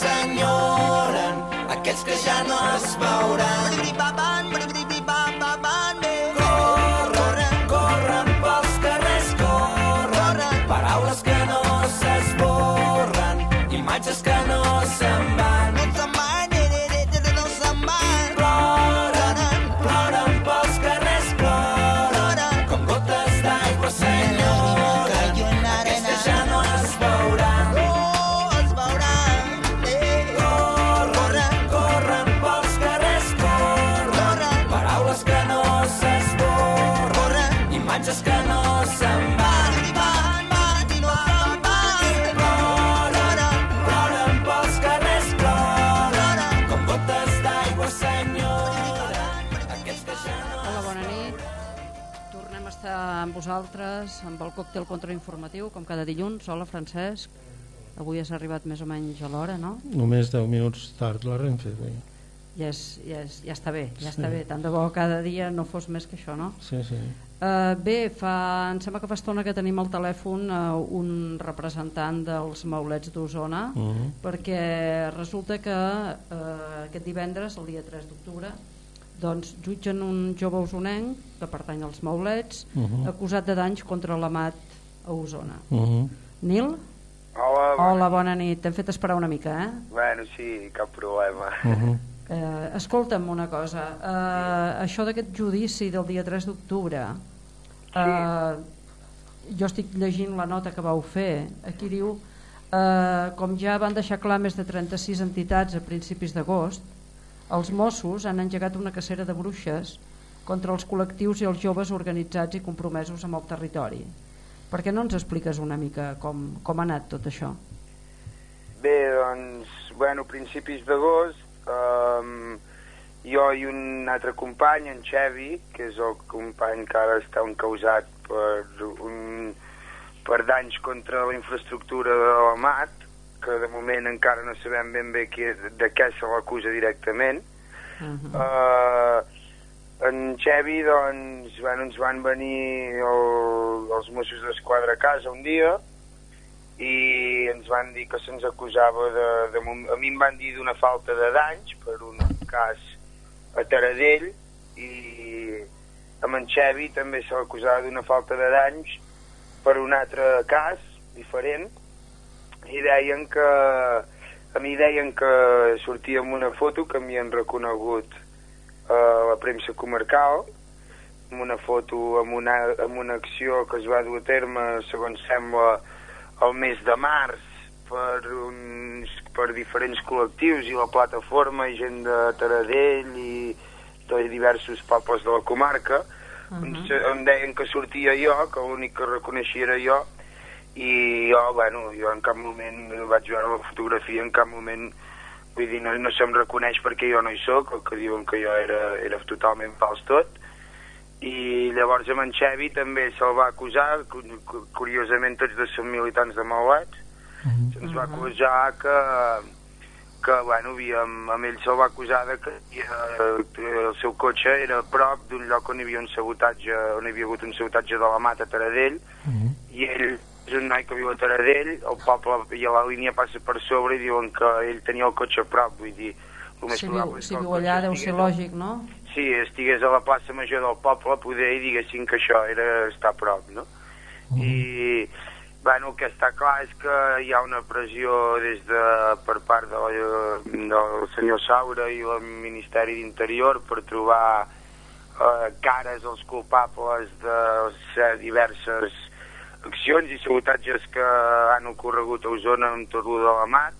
s'enyoren aquells que ja no es veuran. Vosaltres amb el còctel contrainformatiu, com cada dilluns. Hola, Francesc. Avui has arribat més o menys a l'hora, no? Només 10 minuts tard la Renfe. Ja, és, ja, és, ja està bé, ja Sí. està bé. Tant de bo cada dia no fos més que això, no? Sí, sí. Uh, bé, fa, em sembla que fa estona que tenim al telèfon uh, un representant dels maulets d'Osona Uh -huh. perquè resulta que uh, aquest divendres, el dia 3 d'octubre, doncs jutgen un jove usonenc que pertany als maulets Uh -huh. acusat de danys contra l'amat a Osona. Uh -huh. Nil? Hola, bona- Hola, bona nit. T'hem fet esperar una mica, eh? Bueno, sí, cap problema. Uh -huh. Eh, escolta'm una cosa, eh, això d'aquest judici del dia 3 d'octubre, eh, jo estic llegint la nota que vau fer, aquí diu, eh, com ja van deixar clar més de 36 entitats a principis d'agost, els Mossos han engegat una cacera de bruixes contra els col·lectius i els joves organitzats i compromesos amb el territori. Per què no ens expliques una mica com, com ha anat tot això? Bé, doncs, bueno, principis d'agost, um, jo i un altre company, en Xevi, que és el company que ara està encausat per, un, per danys contra la infraestructura de la MAT, que de moment encara no sabem ben bé qui, de què se l'acusa directament, Uh -huh. Uh, en Xevi, doncs, bueno, ens van venir el, els Mossos d'Esquadra a casa un dia i ens van dir que se'ns acusava de, de... A mi em van dir d'una falta de danys per un cas a Taradell i amb en Xevi també se l'acusava d'una falta de danys per un altre cas diferent i deien que a mi deien que sortia amb una foto que m'hi reconegut a la premsa comarcal amb una foto amb una, amb una acció que es va dur a terme segons sembla el mes de març per, uns, per diferents col·lectius i la plataforma i gent de Taradell i de diversos pobles de la comarca uh -huh. on, on deien que sortia jo, que l'únic que reconeixia era jo i jo, bueno, jo en cap moment vaig veure la fotografia, en cap moment vull dir, no, no se'm reconeix perquè jo no hi sóc, o que diuen que jo era, era totalment fals tot. I llavors amb en Xevi també se'l va acusar, cu- cu- curiosament tots dos són militants de Mauets, se'ns va acusar que, que bueno, havíem, amb ell se'l va acusar de que eh, el seu cotxe era a prop d'un lloc on hi havia un sabotatge, on hi havia hagut un sabotatge de la mata a Taradell, i ell és un noi que viu a Taradell, el poble i a la línia passa per sobre i diuen que ell tenia el cotxe a prop, vull dir, el més Si probable viu, si viu cotxe allà deu ser lògic, no? Sí, estigués a la plaça major del poble, poder i diguessin que això era estar a prop, no? I, bueno, el que està clar és que hi ha una pressió des de, per part de, la- del senyor Saura i el Ministeri d'Interior per trobar eh, cares als culpables de diverses accions i sabotatges que han ocorregut a Osona amb tot de la mat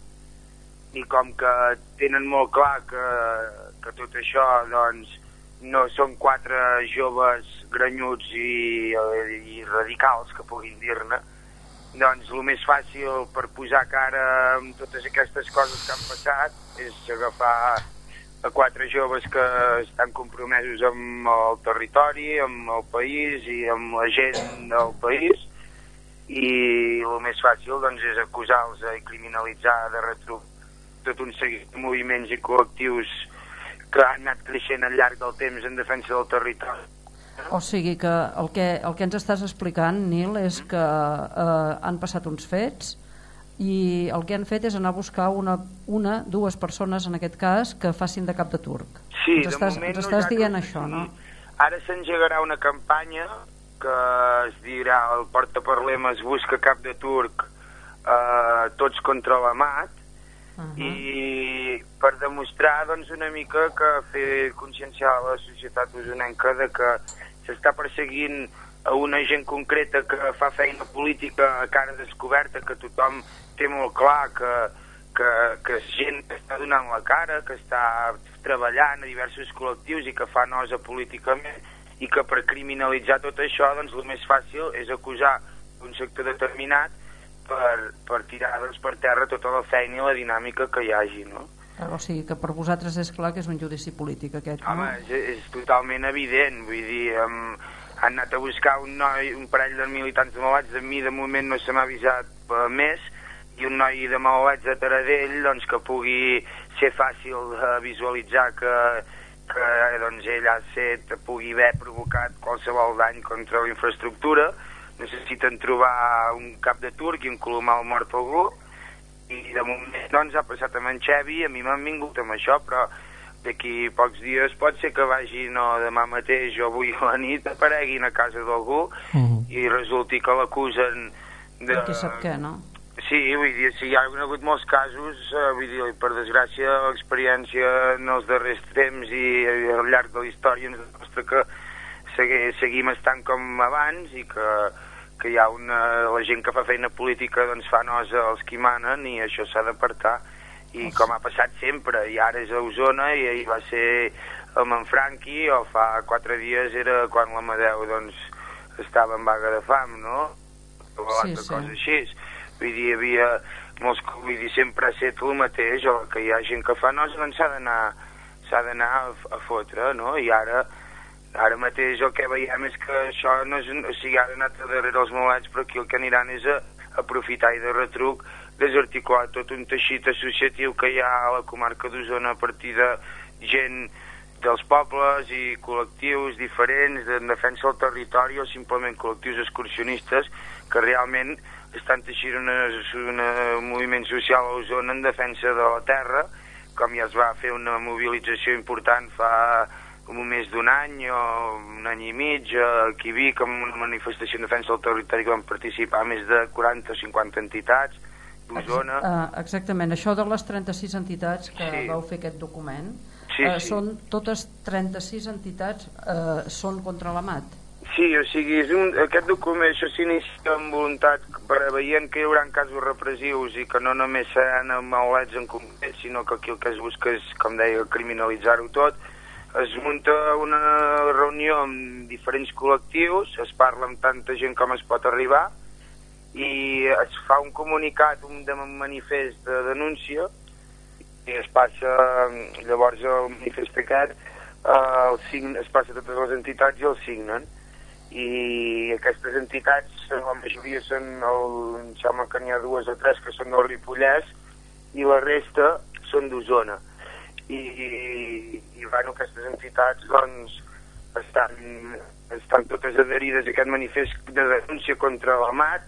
i com que tenen molt clar que, que tot això doncs, no són quatre joves granyuts i, i radicals que puguin dir-ne doncs el més fàcil per posar cara amb totes aquestes coses que han passat és agafar a quatre joves que estan compromesos amb el territori, amb el país i amb la gent del país i el més fàcil doncs, és acusar-los i criminalitzar de retro tot un seguit de moviments i col·lectius que han anat creixent al llarg del temps en defensa del territori. O sigui que el que, el que ens estàs explicant, Nil, és que eh, han passat uns fets i el que han fet és anar a buscar una, una dues persones, en aquest cas, que facin de cap de turc. Sí, ens de estàs, moment ens no estàs ha dient això, no? Ara s'engegarà una campanya que es dirà el portaparlem es busca cap de turc eh, tots contra la mat Uh -huh. i per demostrar doncs, una mica que fer conscienciar a la societat usonenca de que s'està perseguint a una gent concreta que fa feina política a cara descoberta, que tothom té molt clar que, que, que és gent que està donant la cara, que està treballant a diversos col·lectius i que fa nosa políticament i que per criminalitzar tot això doncs el més fàcil és acusar un sector determinat per, per tirar doncs, per terra tota la feina i la dinàmica que hi hagi, no? O sigui que per vosaltres és clar que és un judici polític aquest, no? Home, és, és totalment evident, vull dir, amb, han anat a buscar un noi, un parell de militants de Malalets, de mi de moment no se m'ha avisat eh, més, i un noi de Malalets de Taradell doncs, que pugui ser fàcil de visualitzar que, que eh, doncs, ell ha set, pugui haver provocat qualsevol dany contra la infraestructura, necessiten trobar un cap de turc i un colomar mort algú, i de moment doncs ha passat amb en Xevi, a mi m'han vingut amb això, però d'aquí pocs dies pot ser que vagin o demà mateix o avui a la nit apareguin a casa d'algú uh -huh. i resulti que l'acusen de... Qui sap què, no? Sí, vull dir, sí, hi ha hagut molts casos, eh, vull dir, per desgràcia, l'experiència en els darrers temps i al llarg de la història ens demostra que segui, seguim estant com abans i que, que hi ha una, la gent que fa feina política doncs fa nosa als qui manen i això s'ha d'apartar i com ha passat sempre, i ara és a Osona i ahir va ser amb en Franqui o fa quatre dies era quan l'Amadeu doncs estava en vaga de fam, no? O Sí, altra sí. cosa així. Vull dir, hi havia molts, vull dir, sempre ha set el mateix, o que hi ha gent que fa nosa, doncs s'ha d'anar s'ha d'anar a, a fotre, no? I ara ara mateix el que veiem és que això no és, o sigui, ara anat a darrere els malats, però aquí el que aniran és a aprofitar i de retruc desarticular tot un teixit associatiu que hi ha a la comarca d'Osona a partir de gent dels pobles i col·lectius diferents en defensa del territori o simplement col·lectius excursionistes que realment estan teixint una, un moviment social a Osona en defensa de la terra com ja es va fer una mobilització important fa un més d'un any o un any i mig aquí a Vic amb una manifestació en defensa del territori que van participar més de 40 o 50 entitats d'Osona Eh, exactament, això de les 36 entitats que Sí. vau fer aquest document, Sí, eh, sí. són totes 36 entitats eh, són contra la mat. Sí, o sigui, és un, aquest document això s'inicia amb voluntat per veient que hi haurà casos repressius i que no només seran maulets en concret, sinó que aquí el que es busca és, com deia, criminalitzar-ho tot. Es munta una reunió amb diferents col·lectius, es parla amb tanta gent com es pot arribar i es fa un comunicat, un de manifest de denúncia i es passa llavors el manifest aquest eh, el sign, es passa a totes les entitats i el signen i aquestes entitats la majoria són el, em sembla que n'hi ha dues o tres que són del Ripollès i la resta són d'Osona. I, i, i bueno, aquestes entitats doncs estan, estan totes adherides a aquest manifest de denúncia contra la mat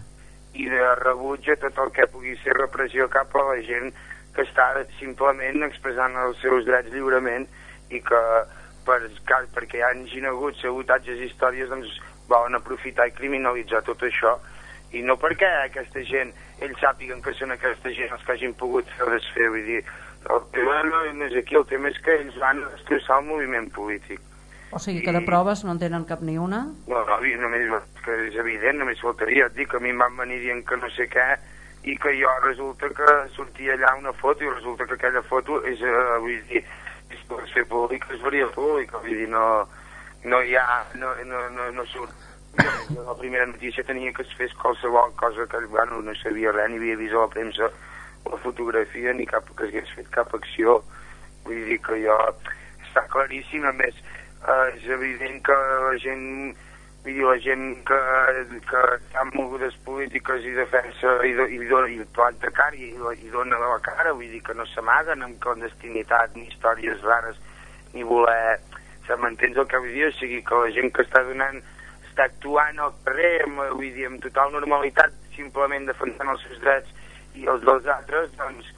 i de rebuig a tot el que pugui ser repressió cap a la gent que està simplement expressant els seus drets lliurement i que per, perquè hi hagin hagut sabotatges i històries doncs volen aprofitar i criminalitzar tot això. I no perquè aquesta gent ells sàpiguen que són aquesta gent els que hagin pogut fer desfer vull dir, el tema no, és aquí el tema és que ells van destrossar el moviment polític. O sigui que de proves no en tenen cap ni una? no, no, només, que és evident, només faltaria. Et dic que a mi em van venir dient que no sé què i que jo resulta que sortia allà una foto i resulta que aquella foto és, eh, vull dir, és per fer pública, es faria pública, vull dir, no, no hi ha, no, no, no, no surt. Jo la primera notícia tenia que es fes qualsevol cosa que, bueno, no sabia res, ni havia vist a la premsa la fotografia, ni cap, que hagués fet cap acció. Vull dir que jo, està claríssim, a més, eh, és evident que la gent vull dir, la gent que, que en mogudes polítiques i defensa i, do, i, dona, i planta cara i, i dona la cara, vull dir que no s'amaguen amb clandestinitat ni històries rares ni voler se m'entens el que vull dir, o sigui que la gent que està donant està actuant al carrer amb, vull dir, amb total normalitat simplement defensant els seus drets i els dels altres doncs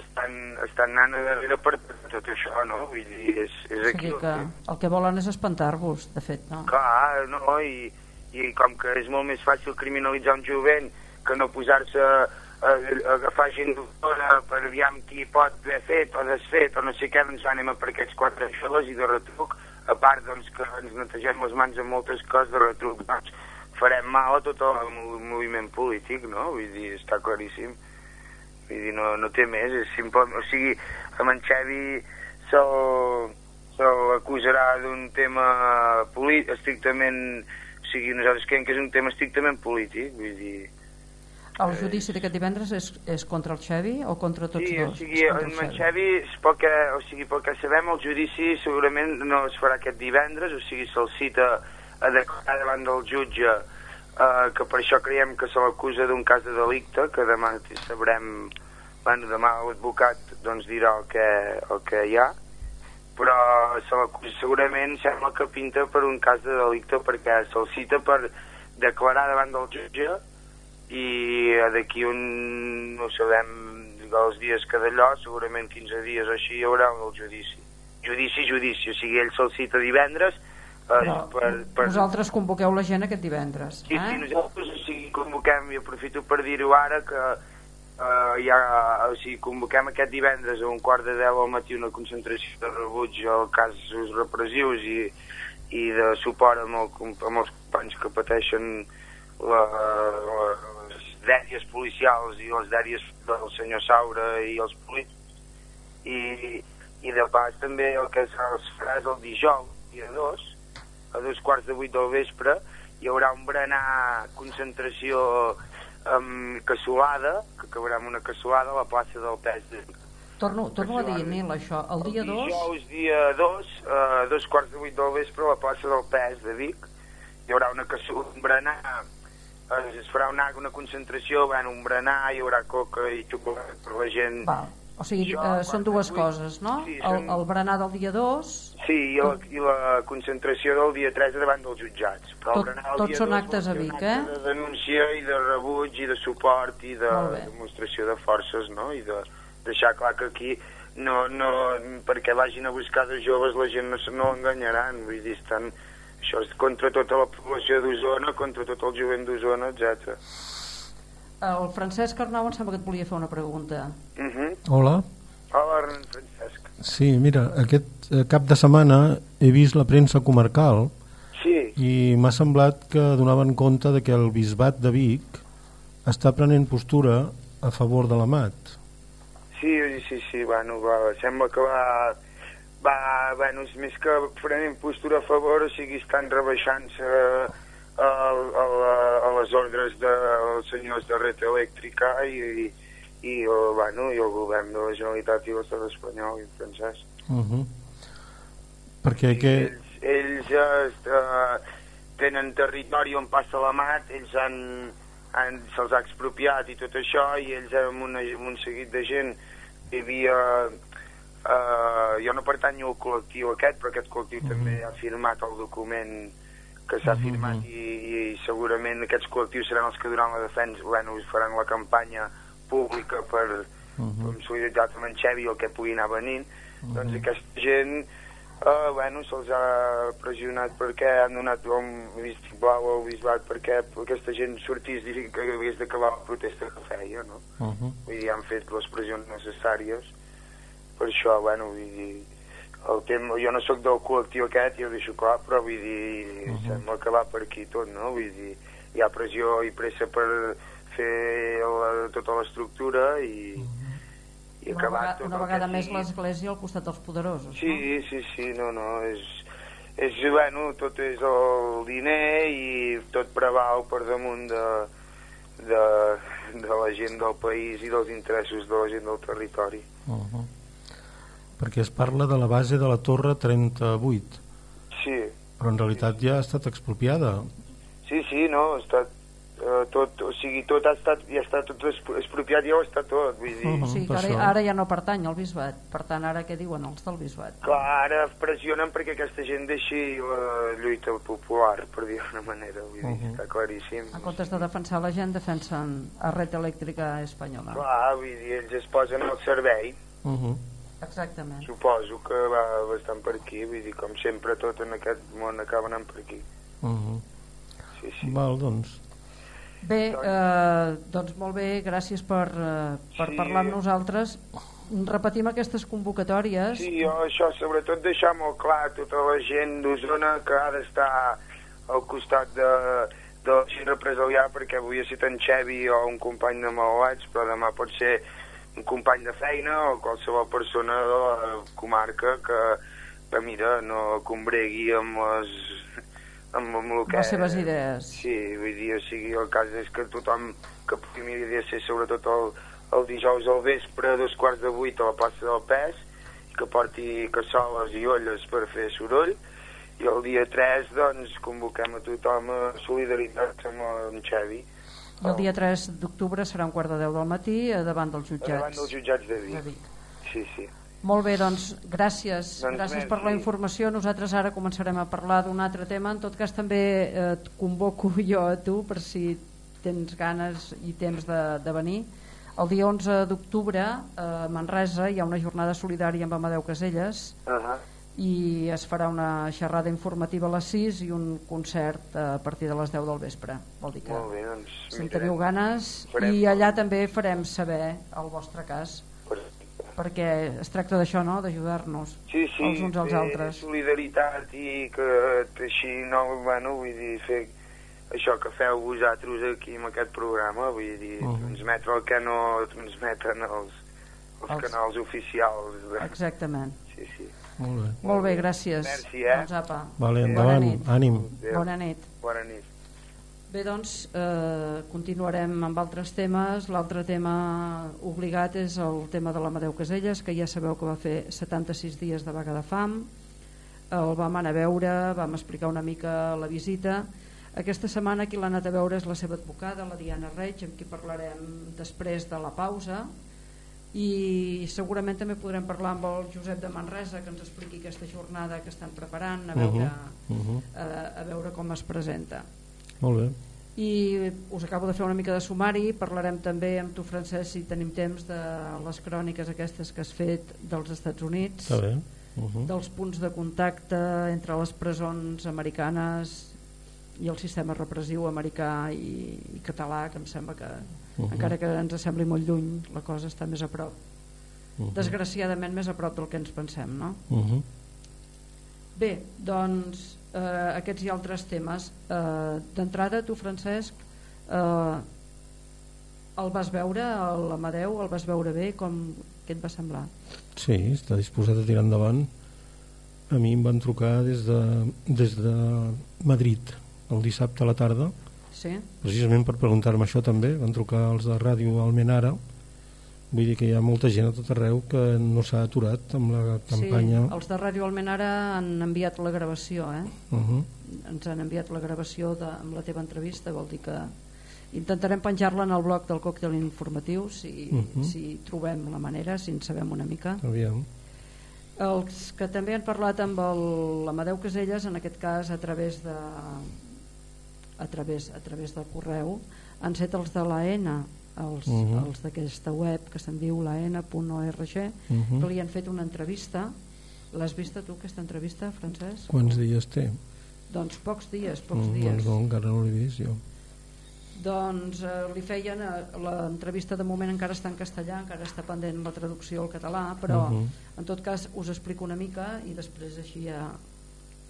estan, estan anant a darrere per tot això, no? Vull dir, és, és O aquí sigui que el que volen és espantar-vos, de fet, no? Clar, no, i, i com que és molt més fàcil criminalitzar un jovent que no posar-se a, a agafar gent d'una per aviam qui pot haver fet o desfet o no sé què, doncs anem a per aquests quatre xoles i de retruc, a part doncs, que ens netegem les mans amb moltes coses de retruc, doncs farem mal a tot el mo- moviment polític, no? Vull dir, està claríssim. Vull dir, no, no té més, és simple... O sigui, amb en Xavi se'l se l'acusarà d'un tema polític, estrictament... O sigui, nosaltres creiem que és un tema estrictament polític, vull dir... El judici d'aquest divendres és, és contra el Xevi o contra tots Sí, o dos? sigui, És contra en el en Xavi, és pel que, o sigui, pel que sabem, el judici segurament no es farà aquest divendres, o sigui, se'l cita a declarar davant del jutge eh, que per això creiem que se l'acusa d'un cas de delicte, que demà sabrem, bueno, demà l'advocat doncs dirà el que, el que hi ha, però se segurament sembla que pinta per un cas de delicte perquè se'l cita per declarar davant del jutge i d'aquí un, no sabem els dies que d'allò, segurament 15 dies o així hi haurà el judici. Judici, judici, o sigui, ell se'l cita divendres eh, Però per, per... vosaltres convoqueu la gent aquest divendres. Sí, eh? sí, nosaltres o sigui, convoquem, i aprofito per dir-ho ara, que eh, ja, o sigui, convoquem aquest divendres a un quart de deu al matí una concentració de rebuig al casos repressius i, i de suport amb, el, amb els companys que pateixen la, la, les dèries policials i les dèries del senyor Saura i els polítics i, i de pas també el que es farà és el dijous, dia 2 a dos quarts de vuit del vespre hi haurà un berenar concentració amb cassolada que acabarà amb una cassolada a la plaça del Pes de Torno, torno a dir, Nil, això. El dia 2... dijous dia 2 a dos quarts de vuit del vespre a la plaça del Pes de Vic hi haurà una cassolada, un berenar eh, es farà una, una concentració bueno, un berenar, hi haurà coca i xocolata per la gent Val. O sigui, Això, eh, són dues vuit. coses, no? Sí, el, són- el berenar del dia 2... Sí, i la, i la concentració del dia 3 davant dels jutjats. Però el Tot- berenar del tots dia són 2 actes a Vic, eh? De denúncia i de rebuig i de suport i de demostració de forces, no? I de deixar clar que aquí no, no, perquè vagin a buscar de joves la gent no, no enganyaran, vull dir, estan, això és contra tota la població d'Osona, contra tot el jovent d'Osona, etc. El Francesc Arnau em sembla que et volia fer una pregunta. Uh -huh. Hola. Hola, Francesc. Sí, mira, aquest eh, cap de setmana he vist la premsa comarcal Sí, i m'ha semblat que donaven compte de que el bisbat de Vic està prenent postura a favor de l'Amat. Sí, sí, sí, bueno, va, sembla que va, va, bueno, és més que prenent postura a favor, o sigui, estan rebaixant-se a, a, a, a les ordres dels senyors de red elèctrica i, i, i, el, bueno, i el govern de la Generalitat i l'estat espanyol i francès. Uh -huh. Perquè que... Ells, ells eh, tenen territori on passa la mat, ells han, han, se'ls ha expropiat i tot això, i ells amb, una, amb un seguit de gent hi havia... Eh, jo no pertanyo al col·lectiu aquest, però aquest col·lectiu Mhm. també ha firmat el document que s'ha firmat i, i segurament aquests col·lectius seran els que durant la defensa bueno, faran la campanya pública per, Mhm. amb solidaritat amb en Xevi el que pugui anar venint doncs aquesta gent uh, bueno, se'ls ha pressionat perquè han donat un vistiplau al bisbat perquè aquesta gent sortís dient que hagués d'acabar la protesta que feia no? Uh -huh. vull dir, han fet les pressions necessàries per això, bueno, vull dir el tema, jo no sóc del col·lectiu aquest ho deixo clar, però vull dir uh -huh. sembla que va per aquí tot, no? vull dir, hi ha pressió i pressa per fer la, tota l'estructura i, i Una acabar vegada, tot una vegada més sigui. l'Església al costat dels poderosos, Sí, sí, sí, no, no, és, és, bueno, tot és el diner i tot preval per damunt de, de, de la gent del país i dels interessos de la gent del territori. Uh -huh. Perquè es parla de la base de la Torre 38, Sí, però en realitat ja ha estat expropiada. sí, sí, no, ha estat eh, tot, o sigui, tot ha estat, ja està tot expro- expropiat, ja ho està tot, vull dir... no? O sigui que ara, ara ja no pertany al bisbat. Per tant, ara què diuen els del bisbat? Clar, ara pressionen perquè aquesta gent deixi la lluita popular, per dir d'una manera, vull dir, Mhm. està claríssim. En comptes de defensar la gent, defensen a red elèctrica espanyola. Clar, vull dir, ells es posen al servei, Uh -huh. Exactament. suposo que va bastant per aquí, vull dir, com sempre tot en aquest món acaba anant per aquí. Uh -huh. Sí, sí. Val, doncs. Bé, eh, doncs molt bé, gràcies per, eh, per Sí. parlar amb nosaltres. Repetim aquestes convocatòries. Sí, jo això, sobretot deixar molt clar a tota la gent d'Osona que ha d'estar al costat de, de la gent represaliada perquè avui ha estat en Xevi o un company de Maoats, però demà pot ser un company de feina o qualsevol persona de la comarca que, que mira, no combregui amb les amb, amb el que... Les seves idees. Sí, vull dir, o sigui, el cas és que tothom que pugui mirar de ser sobretot el, el dijous al vespre a dos quarts de vuit a la plaça del Pes que porti cassoles i olles per fer soroll i el dia 3 doncs convoquem a tothom a solidaritat amb en Xevi I el dia 3 d'octubre serà un quart de 10 del matí eh, davant dels jutjats. davant dels jutjats de de Vic. Vic. Sí, sí. Molt bé, doncs gràcies, Doncs gràcies merci. per la informació. Nosaltres ara començarem a parlar d'un altre tema. En tot cas també eh, et convoco jo a tu per si tens ganes i temps de, de venir. El dia 11 d'octubre a Manresa hi ha una jornada solidària amb Amadeu Caselles Uh -huh. I es farà una xerrada informativa a les 6 i un concert a partir de les 10 del vespre. Vol dir que Molt bé, doncs... si en teniu ganes Farem. i allà també farem saber el vostre cas Perfecte. perquè es tracta d'això, no?, d'ajudar-nos Sí, sí, els uns als fer altres. solidaritat i que així, no, bueno, vull dir, fer això que feu vosaltres aquí en aquest programa, vull dir, Mhm. transmetre el que no transmeten els, els, Els- canals oficials. De... Exactament. Sí, sí. Molt bé. Molt bé, gràcies. Merci, eh? Doncs apa, Vale, Bona endavant, nit. ànim. Adéu. bona nit. Bona nit. Bé, doncs, eh, continuarem amb altres temes. L'altre tema obligat és el tema de l'Amadeu Caselles, que ja sabeu que va fer 76 dies de vaga de fam. El vam anar a veure, vam explicar una mica la visita. Aquesta setmana qui l'ha anat a veure és la seva advocada, la Diana Reig, amb qui parlarem després de la pausa i segurament també podrem parlar amb el Josep de Manresa que ens expliqui aquesta jornada que estan preparant a veure, Uh -huh. a, a veure com es presenta Molt bé. i us acabo de fer una mica de sumari parlarem també amb tu Francesc si tenim temps de les cròniques aquestes que has fet dels Estats Units. Uh -huh. dels punts de contacte entre les presons americanes i el sistema repressiu americà i, i català que em sembla que Uh -huh. encara que ens sembli molt lluny la cosa està més a prop Uh -huh. desgraciadament més a prop del que ens pensem no? Uh -huh. Bé, doncs eh, aquests i altres temes eh, d'entrada tu Francesc eh, el vas veure l'Amadeu, el vas veure bé com, què et va semblar? Sí, està disposat a tirar endavant. A mi em van trucar des de, des de Madrid el dissabte a la tarda, Sí? precisament per preguntar-me això també. Van trucar els de Ràdio Almenara. Vull dir que hi ha molta gent a tot arreu que no s'ha aturat amb la campanya. Sí, els de Ràdio Almenara han enviat la gravació eh? Uh -huh. ens han enviat la gravació de, amb la teva entrevista vol dir que intentarem penjar-la en el blog del còctel informatiu si, Mhm. si trobem la manera, si en sabem una mica Aviam. Els que també han parlat amb l'Amadeu Caselles, en aquest cas a través de a través, a través del correu, han set els de l'AN, els, Mhm. els d'aquesta web que se'n diu l'AN.org, Mhm. que li han fet una entrevista. L'has vista tu, aquesta entrevista, Francesc? Quants dies té? Doncs pocs dies, pocs Mm, dies. Doncs encara no l'he vist jo. Doncs eh, li feien, eh, l'entrevista de moment encara està en castellà, encara està pendent la traducció al català, però Mhm. en tot cas us explico una mica i després així ja,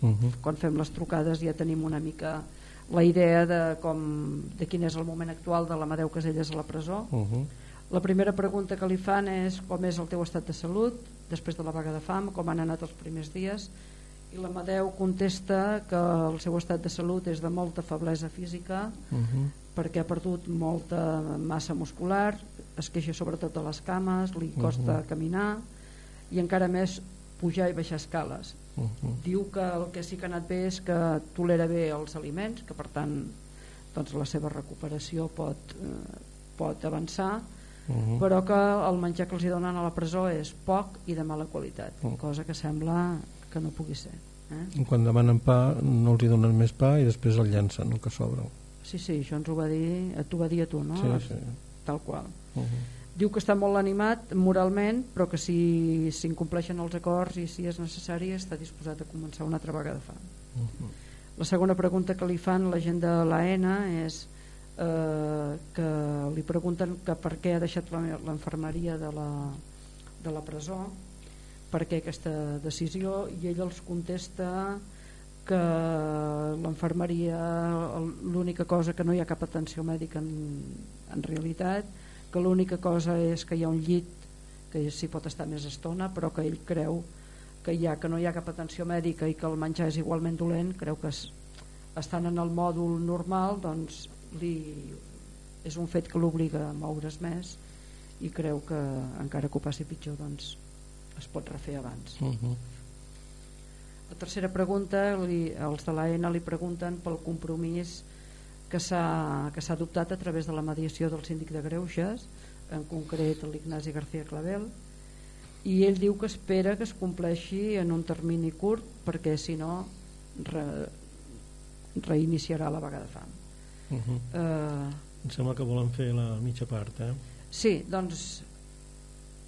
Uh -huh. quan fem les trucades ja tenim una mica la idea de, com, de quin és el moment actual de l'Amadeu Caselles a la presó. Uh -huh. La primera pregunta que li fan és com és el teu estat de salut després de la vaga de fam, com han anat els primers dies i l'Amadeu contesta que el seu estat de salut és de molta feblesa física Uh -huh. perquè ha perdut molta massa muscular, es queixa sobretot de les cames, li costa Mhm. caminar i encara més pujar i baixar escales. Uh -huh. Diu que el que sí que ha anat bé és que tolera bé els aliments, que per tant doncs la seva recuperació pot, eh, pot avançar, Uh -huh. però que el menjar que els hi donen a la presó és poc i de mala qualitat, Mm. cosa que sembla que no pugui ser. Eh? Quan demanen pa no els hi donen més pa i després el llancen, el que sobra. Sí, sí, això ens ho va dir, t'ho va dir a tu, no? Sí, sí. Tal qual. Uh -huh. Diu que està molt animat moralment, però que si s'incompleixen els acords i si és necessari està disposat a començar una altra vegada fam. Uh -huh. La segona pregunta que li fan la gent de l'AENA és eh, que li pregunten que per què ha deixat l'enfermeria de, la, de la presó, per què aquesta decisió, i ell els contesta que l'enfermeria l'única cosa que no hi ha cap atenció mèdica en, en realitat que l'única cosa és que hi ha un llit que s'hi pot estar més estona però que ell creu que ja que no hi ha cap atenció mèdica i que el menjar és igualment dolent creu que es, estan en el mòdul normal doncs li, és un fet que l'obliga a moure's més i creu que encara que ho passi pitjor doncs es pot refer abans Uh -huh. La tercera pregunta, li, els de l'AENA li pregunten pel compromís que s'ha adoptat a través de la mediació del síndic de Greuges, en concret l'Ignasi García Clavel, i ell diu que espera que es compleixi en un termini curt perquè si no re, reiniciarà la vaga de fam. Uh -huh. Eh, Em sembla que volen fer la mitja part, eh? sí, doncs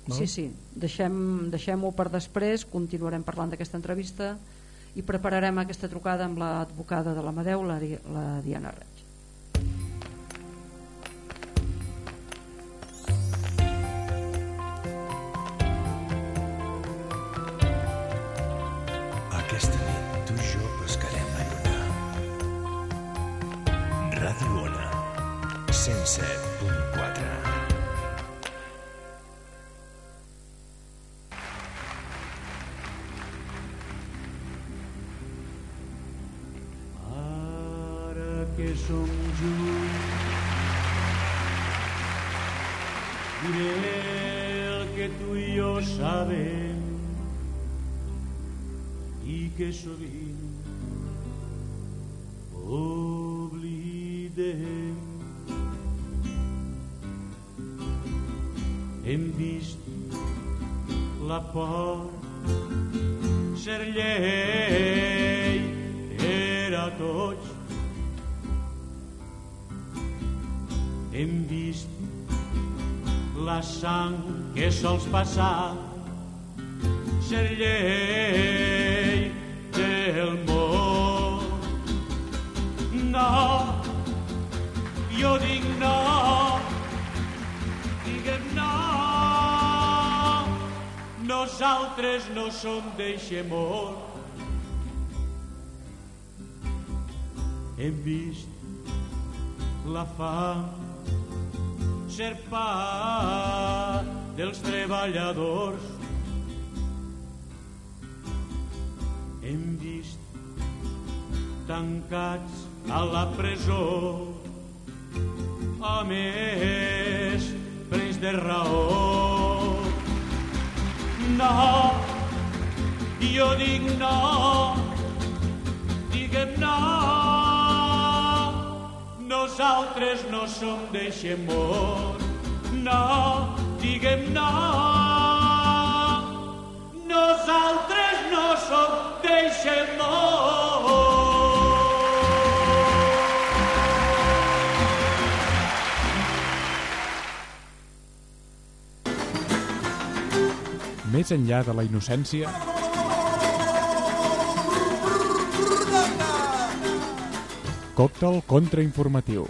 No? sí, sí, deixem-ho deixem per després, continuarem parlant d'aquesta entrevista i prepararem aquesta trucada amb l'advocada de l'Amadeu, la, la Diana Reig. 107.4. Ara que som junts diré que tu jo sabem i que sovint Hem vist la por ser llei per a tots. Hem vist la sang que sols passar ser llei nosaltres no som d'eixe món. Hem vist la fam ser pa dels treballadors. Hem vist tancats a la presó més plens de raó. No, jo dic no, diguem no, nosaltres no som d'eixe món. No, diguem no, nosaltres no som d'eixe món. Més enllà de la innocència, còctel contrainformatiu.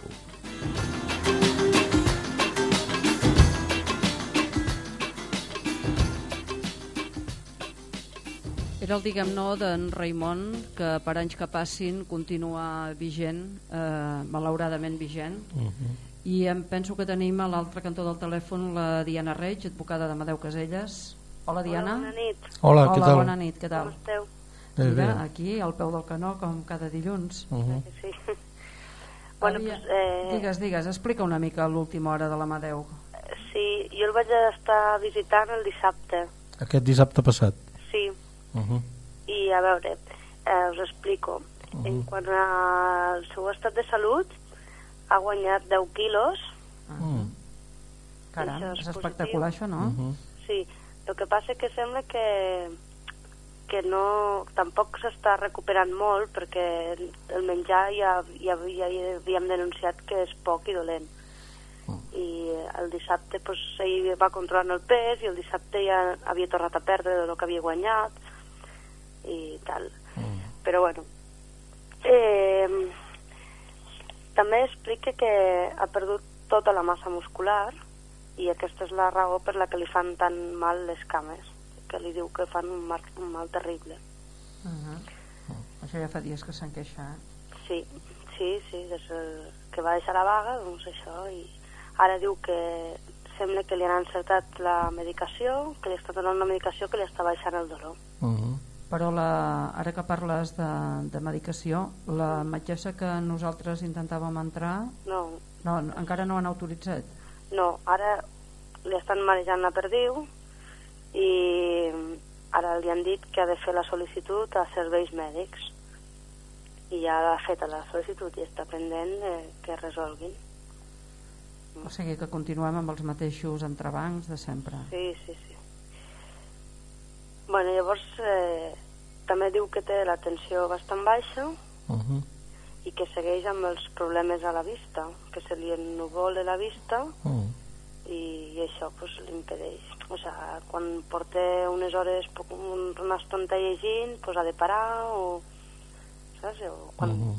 Era el diguem no d'en Raimon, que per anys que passin continua vigent, eh, malauradament vigent, Uh -huh. i em penso que tenim a l'altre cantó del telèfon la Diana Reig, advocada d'Amadeu Caselles. Hola, Diana. Hola, bona nit. Hola, Hola, què tal? bona nit, què tal? Com esteu? Bé, Mira, bé. aquí, al peu del canó, com cada dilluns. Uh -huh. Sí. bueno, Havia- pues, eh, Digues, digues, explica una mica l'última hora de l'Amadeu. sí, jo el vaig estar visitant el dissabte, Aquest dissabte passat. sí, Uh -huh. i a veure, eh, us explico. En quant al seu estat de salut, ha guanyat 10 quilos, Mm. Caram, és és espectacular, això, no? Uh -huh. sí. El que passa que sembla que que no, tampoc s'està recuperant molt perquè el menjar ja, ja, ja, ja havíem denunciat que és poc i dolent. I el dissabte pues, ell va controlant el pes i el dissabte ja havia tornat a perdre del que havia guanyat i tal. Però bueno eh, també explica que ha perdut tota la massa muscular i aquesta és la raó per la que li fan tan mal les cames que li diu que fan un mal, un mal terrible Uh -huh. Això ja fa dies que s'han queixat. Sí, sí, sí, des que va deixar la vaga, doncs això, i ara diu que sembla que li han encertat la medicació, que li està donant una medicació que li està baixant el dolor. Uh -huh. Però la, ara que parles de, de medicació, la metgessa que nosaltres intentàvem entrar, No, no, no, encara no han autoritzat. No, ara li estan marejant la perdiu i ara li han dit que ha de fer la sol·licitud a serveis mèdics i ja ha fet la sol·licitud i està pendent eh, que es resolguin. O sigui que continuem amb els mateixos entrebancs de sempre. Sí, sí, sí. Bueno, llavors eh, també diu que té la tensió bastant baixa Uh -huh. I que segueix amb els problemes a la vista, que se li ennubole la vista Uh i, i això pues, l'impedeix. O sigui, quan porta unes hores, poc- una estonta llegint, pues, ha de parar o, saps? o quan -huh.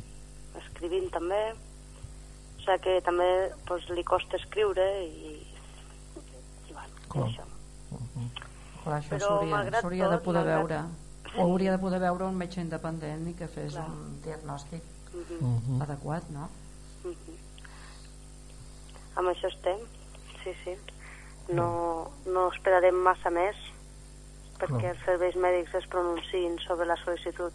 escrivint també. O sigui que també pues, li costa escriure i, i bueno, i Clar. això. Clar, això s'hauria de poder malgrat- veure. O hauria de poder veure un metge independent i que fes Clar. un diagnòstic. Uh -huh. adequat, no? Amb això estem, sí, sí. No, no esperarem massa més perquè Clar. els serveis mèdics es pronunciïn sobre la sol·licitud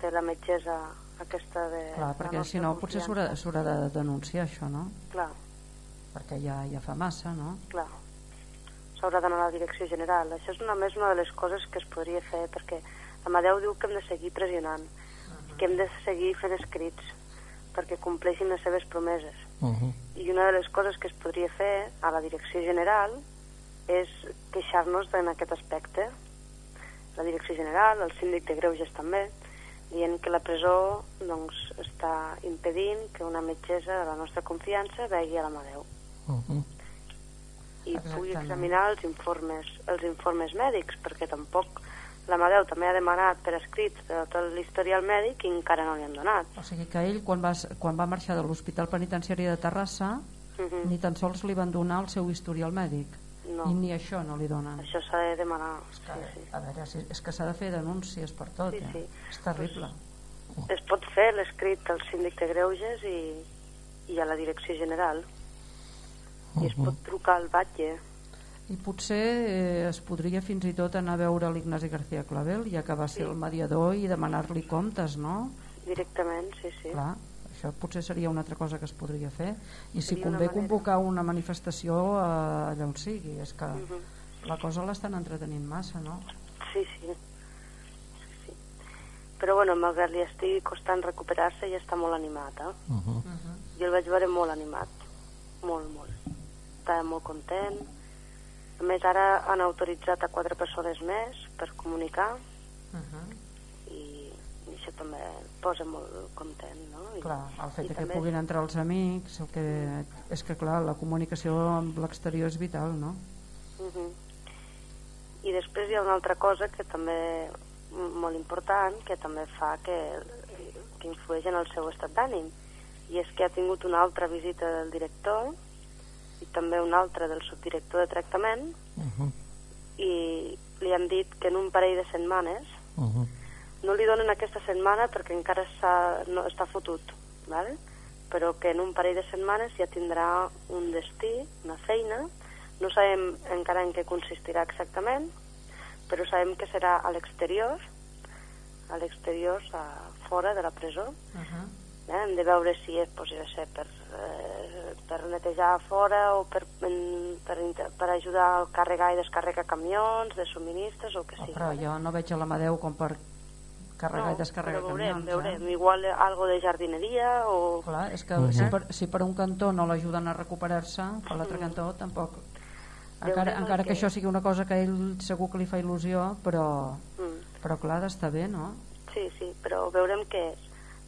de la metgessa aquesta de Clar, la perquè si no potser s'haurà de denunciar això, no? Clar, Perquè ja, ja fa massa, no? clar. S'haurà d'anar a la direcció general. Això és una més una de les coses que es podria fer perquè Amadeu diu que hem de seguir pressionant, que hem de seguir fent escrits perquè compleixin les seves promeses. Uh -huh. I una de les coses que es podria fer a la direcció general és queixar-nos en aquest aspecte. La direcció general, el síndic de Greuges també, dient que la presó doncs, està impedint que una metgessa de la nostra confiança vegi a l'Amadeu Uh -huh. i pugui examinar els informes, els informes mèdics, perquè tampoc l'Amadeu també ha demanat per escrit per tot l'historial mèdic i encara no li han donat. O sigui que ell, quan va, quan va marxar de l'Hospital Penitenciari de Terrassa, Mhm. ni tan sols li van donar el seu historial mèdic. No. I ni això no li donen. Això s'ha de demanar. És Sí, que, sí. a veure, si, és que s'ha de fer denúncies per tot, Sí, eh? sí. És terrible. Es pot fer l'escrit al síndic de Greuges i, i a la direcció general. I es pot trucar al batlle. I potser eh, es podria fins i tot anar a veure l'Ignasi García Clavel, ja que va ser Sí. el mediador, i demanar-li comptes, no? Directament, sí, sí. Clar, això potser seria una altra cosa que es podria fer. I si Seria una convé manera. convocar una manifestació eh, allà on sigui, és que Mhm. la cosa l'estan entretenint massa, no? Sí, sí. sí, sí. Però bueno, malgrat li estigui costant recuperar-se, ja està molt animat, eh? Uh -huh. Jo el vaig veure molt animat. Molt, molt. Estava molt content. A més, ara han autoritzat a quatre persones més per comunicar Uh -huh. i, i això també posa molt content, no? I, Clar, el fet que també- puguin entrar els amics, el que... és que clar, la comunicació amb l'exterior és vital, no? Mhm. I després hi ha una altra cosa que també molt important, que també fa que, que influeix en el seu estat d'ànim, i és que ha tingut una altra visita del director i també una altra del subdirector de tractament Uh -huh. i li han dit que en un parell de setmanes Uh -huh. no li donen aquesta setmana perquè encara està, no, està fotut, ¿vale? però que en un parell de setmanes ja tindrà un destí, una feina, no sabem encara en què consistirà exactament, però sabem que serà a l'exterior, a l'exterior, fora de la presó, Uh -huh. Eh? hem de veure si és, pues, jo sé, per, eh, per netejar fora o per, per, per ajudar al carregar i descarregar camions de subministres o que Oh, sigui. però jo no veig a l'Amadeu com per carregar i descarregar veurem, camions, veurem. eh? Igual algo de jardineria o... Clar, és que Mhm. si, per, si per un cantó no l'ajuden a recuperar-se, per l'altre cantó tampoc... Encara, encara que que- això sigui una cosa que a ell segur que li fa il·lusió, però, Mm. però clar, d'estar bé, no? Sí, sí, però veurem què és.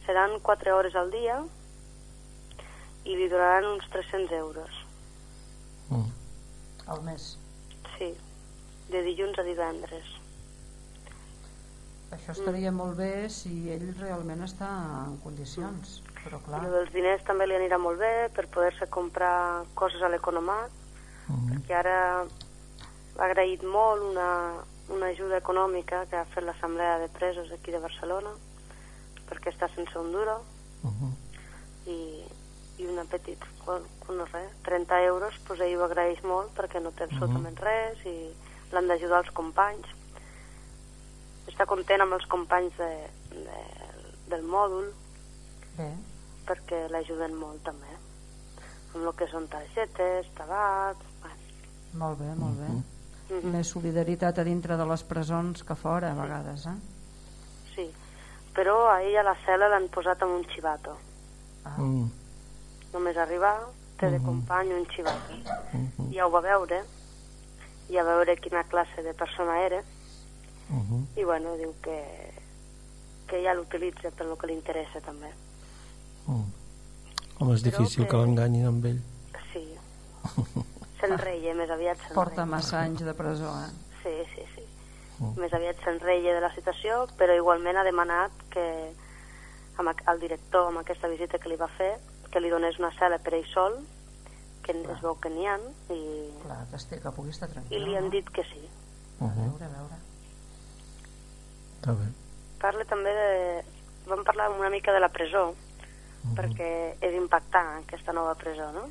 Seran 4 hores al dia i li donaran uns 300 euros. Uh. Al mes. Sí, de dilluns a divendres. Això estaria molt bé si ell realment està en condicions, però clar... I dels diners també li anirà molt bé per poder-se comprar coses a l'economat, Uh que ara ha agraït molt una, una ajuda econòmica que ha fet l'Assemblea de Presos aquí de Barcelona, perquè està sense un duro, -huh. i, i una petit, quan, quan no res, 30 euros, doncs ell ho agraeix molt perquè no té absolutament res i l'han d'ajudar els companys. Està content amb els companys de, de, del mòdul Bé, perquè l'ajuden molt també amb el que són targetes, tabac... Bueno, molt bé, molt bé. Mhm. més solidaritat a dintre de les presons que fora, a vegades, eh? Però a ella la cel·la l'han posat amb un xivato. Mm. Només arribar, té de Mhm. company un xivato. Mhm. Ja ho va veure, i a veure quina classe de persona era, Mhm. i bueno, diu que, que ja l'utilitza per lo que li interessa també. Mm. Home, és Però difícil que- que l'enganyin amb ell. Sí. Se'n reia, més aviat se'n Porta reia. massa anys de presó, eh? Sí, sí, sí. Mm. Més aviat se'n reia de la situació, però igualment ha demanat que amb, al director, amb aquesta visita que li va fer, que li donés una cel·la per ell sol, que es veu que n'hi ha, i, Clar, que, estigui, que pugui estar i tranquil. li han dit que sí. Uh A -huh. veure, a veure. Està bé. Parla també de... Vam parlar una mica de la presó, Mhm. perquè és impactant aquesta nova presó, no?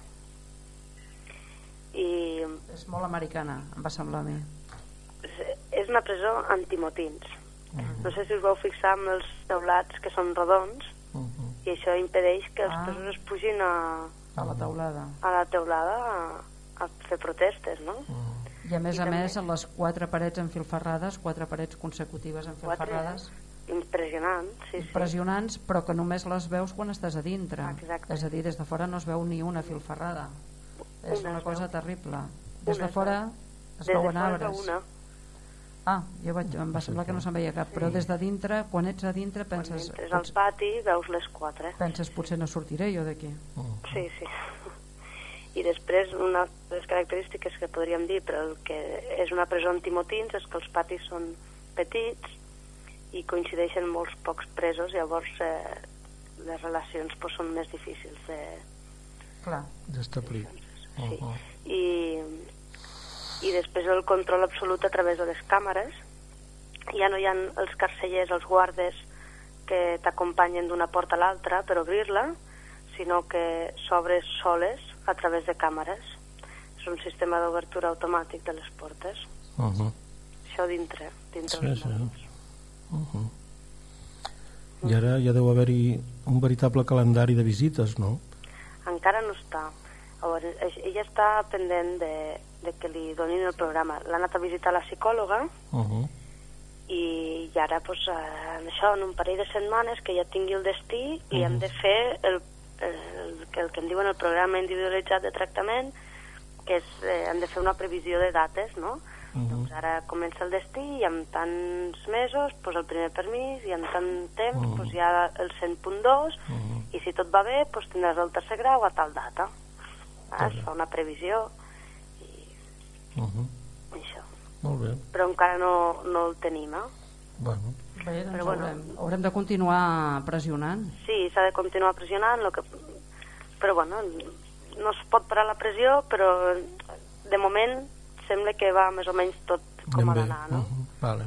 I És molt americana, em va semblar a mi. És- és una presó antimotins. Mhm. No sé si us vau fixar amb els teulats que són rodons Mhm. i això impedeix que els Ah. presos es pugin a, A la teulada. a la teulada a, a fer protestes, no? I a més I a també- més, les quatre parets enfilferrades, quatre parets consecutives enfilferrades, Impressionant, sí, sí. impressionants, però que només les veus quan estàs a dintre. Exacte. És a dir, des de fora no es veu ni una filferrada. És Una una es cosa veu. terrible. Des Una de es fora es Des de veuen fora es veu arbres. una. Ah, jo vaig, em va semblar que no se'n veia cap, però des de dintre, quan ets a dintre, Quan penses, entres al pati veus les quatre. penses potser no sortiré jo d'aquí. Sí, sí. I després, una de les característiques que podríem dir, però el que és una presó antimotins, és que els patis són petits i coincideixen molts pocs presos, llavors eh, les relacions pues, són més difícils de... Clar. D'establir. Sí. -huh. I, I després el control absolut a través de les càmeres. Ja no hi ha els carcellers, els guardes, que t'acompanyen d'una porta a l'altra per obrir-la, sinó que s'obres soles a través de càmeres. És un sistema d'obertura automàtic de les portes. Uh -huh. Això dintre, dintre Sí, els sí. Uh -huh. I ara ja deu haver-hi un veritable calendari de visites, no? Encara no està. Llavors, ella està pendent de, de que li donin el programa. L'ha anat a visitar la psicòloga Uh -huh. i, i ara pues, eh, en això, en un parell de setmanes que ja tingui el destí i hem de fer el, el, el que en diuen el programa individualitzat de tractament que és, eh, hem de fer una previsió de dates no? Uh doncs ara comença el destí i en tants mesos pues, el primer permís i en tant temps Mhm. pues, ja el 100.2 i si tot va bé pues, tindràs el tercer grau a tal data ah, es fa una previsió Uh -huh. i això Molt bé. però encara no, no el tenim eh? Bueno. Bé, doncs Però bueno. haurem, haurem de continuar pressionant. Sí, s'ha de continuar pressionant, lo que... però bueno, no es pot parar la pressió, però de moment sembla que va més o menys tot com ha d'anar, no? Uh -huh. Vale.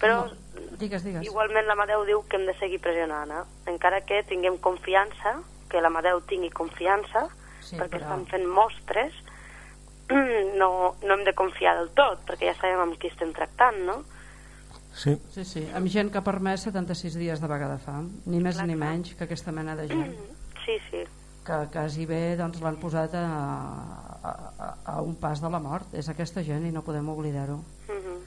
Però Digues, digues. igualment l'Amadeu diu que hem de seguir pressionant, eh? encara que tinguem confiança, que l'Amadeu tingui confiança, Sí, perquè però- estan fent mostres, no, no hem de confiar del tot, perquè ja sabem amb qui estem tractant, no? Sí. Sí, sí, amb gent que ha permès 76 dies de vaga de fam, ni més ni menys que aquesta mena de gent. Sí, sí. que quasi bé doncs, l'han posat a, a, a, un pas de la mort és aquesta gent i no podem oblidar-ho Mhm.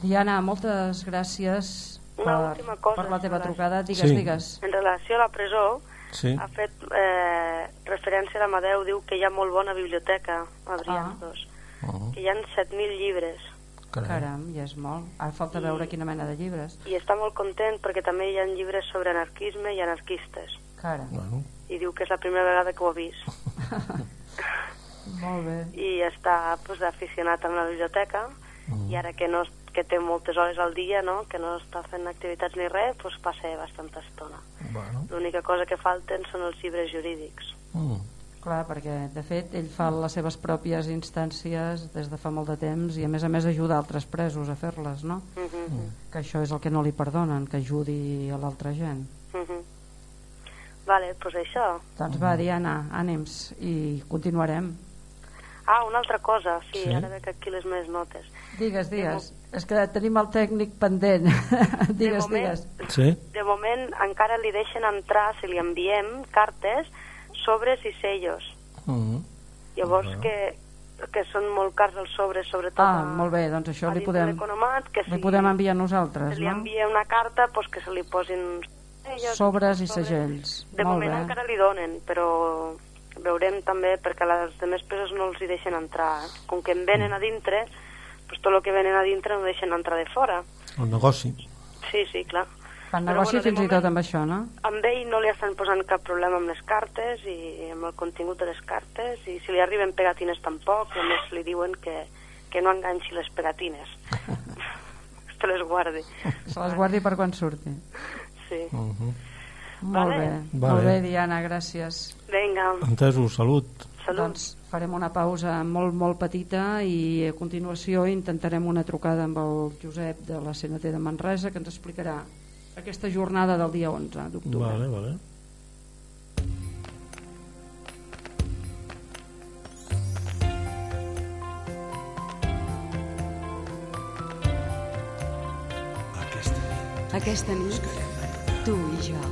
Diana, moltes gràcies per, última cosa, per la teva trucada digues, Sí. digues En relació a la presó, Sí. ha fet eh, referència a l'Amadeu, diu que hi ha molt bona biblioteca a Brianços, Uh -huh. que hi ha 7.000 llibres, Carai. caram, ja és molt ara falta veure quina mena de llibres i està molt content perquè també hi ha llibres sobre anarquisme i anarquistes, cara, Bueno. i diu que és la primera vegada que ho ha vist. molt bé I està pues, aficionat amb la biblioteca, Mm. i ara que, no, que té moltes hores al dia, no? que no està fent activitats ni res, pues, passa bastanta estona. Bueno. L'única cosa que falten són els llibres jurídics. Mm. clar, perquè de fet ell fa les seves pròpies instàncies des de fa molt de temps i a més a més ajuda altres presos a fer-les no? Mhm. que això és el que no li perdonen que ajudi a l'altra gent Mhm. Vale, doncs això. doncs va Diana, ànims i continuarem Ah, una altra cosa, sí, Sí? ara veig aquí les meves notes. Digues, digues. És que tenim el tècnic pendent. digues, moment- digues. Sí? De moment encara li deixen entrar, si li enviem cartes, sobres i sellos. Mm. Llavors Ah. que que són molt cars els sobres, sobretot Ah, a, molt bé, doncs això li podem, que li si podem enviar nosaltres, se li no? envia una carta pues, que se li posin sellos, Sobres i sobres. segells. De Molt moment bé. encara li donen, però veurem també perquè les demés peces no els hi deixen entrar. Com que en venen a dintre, pues tot el que venen a dintre no deixen entrar de fora. El negoci. Sí, sí, clar. Fan negoci bueno, fins i tot amb això, no? Amb ell no li estan posant cap problema amb les cartes i amb el contingut de les cartes i si li arriben pegatines tampoc, a més li diuen que, que no enganxi les pegatines. te les guardi. Se les guardi per quan surti. Sí. Uh -huh. Molt Vale. bé, Vale. molt bé, Diana, gràcies. Vinga, Entesos, salut. salut. Doncs farem una pausa molt, molt petita i a continuació intentarem una trucada amb el Josep de la CNT de Manresa que ens explicarà aquesta jornada del dia 11 d'octubre. Vale, vale. Aquesta nit Aquesta nit, tu i jo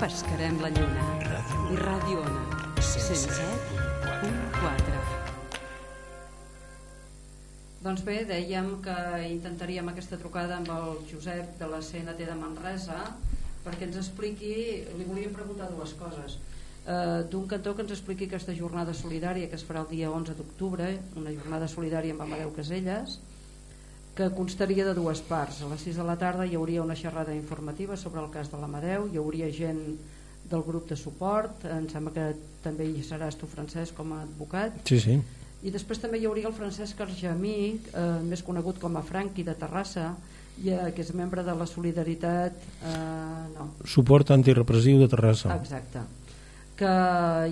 pescarem la lluna. I Ràdio Ona, 107.4. Doncs bé, dèiem que intentaríem aquesta trucada amb el Josep de la CNT de Manresa perquè ens expliqui, li volíem preguntar dues coses. Uh, D'un cantó que ens expliqui aquesta jornada solidària que es farà el dia 11 d'octubre, una jornada solidària amb Amadeu Caselles, que constaria de dues parts. A les 6 de la tarda hi hauria una xerrada informativa sobre el cas de l'Amadeu, hi hauria gent del grup de suport, em sembla que també hi seràs tu, Francesc, com a advocat, Sí, sí. I després també hi hauria el Francesc Argemí, eh, més conegut com a Franqui de Terrassa, i, eh, que és membre de la Solidaritat... Eh, no, Suport antirepressiu de Terrassa. exacte. Que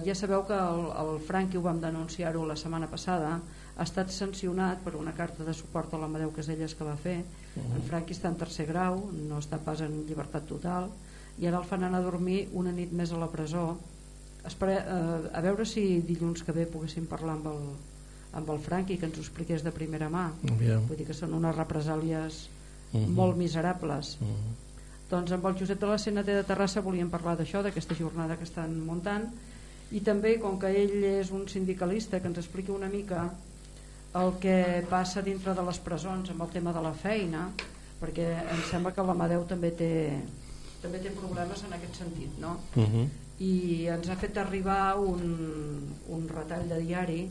ja sabeu que el, el Franqui, ho vam denunciar-ho la setmana passada, ha estat sancionat per una carta de suport a l'Amadeu Caselles que va fer. En Franqui està en tercer grau, no està pas en llibertat total, i ara el fan anar a dormir una nit més a la presó. Espera, eh, a veure si dilluns que ve poguéssim parlar amb el, amb el Franqui que ens ho expliqués de primera mà Aviam. vull dir que són unes represàlies Mhm. molt miserables Mhm. doncs amb el Josep de la CNT de Terrassa volíem parlar d'això, d'aquesta jornada que estan muntant i també com que ell és un sindicalista que ens expliqui una mica el que passa dintre de les presons amb el tema de la feina perquè em sembla que l'Amadeu també té també té problemes en aquest sentit no? Mhm. i ens ha fet arribar un, un retall de diari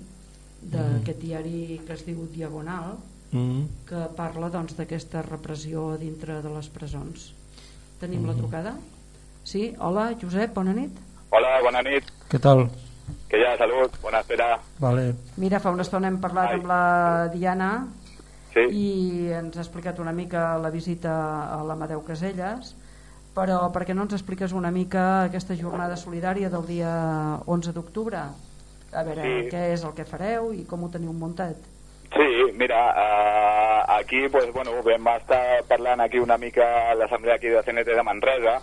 d'aquest diari que es diu Diagonal Mhm. que parla doncs, d'aquesta repressió dintre de les presons tenim la trucada? Sí? Hola, Josep, bona nit Hola, bona nit. Què tal? Que ja, salut, bona espera. Vale. Mira, fa una estona hem parlat Ai. amb la Diana Sí. i ens ha explicat una mica la visita a l'Amadeu Caselles però per què no ens expliques una mica aquesta jornada solidària del dia 11 d'octubre? A veure, Sí. què és el que fareu i com ho teniu muntat? Sí, mira, uh, aquí pues, bueno, vam estar parlant aquí una mica a l'assemblea aquí de CNT de Manresa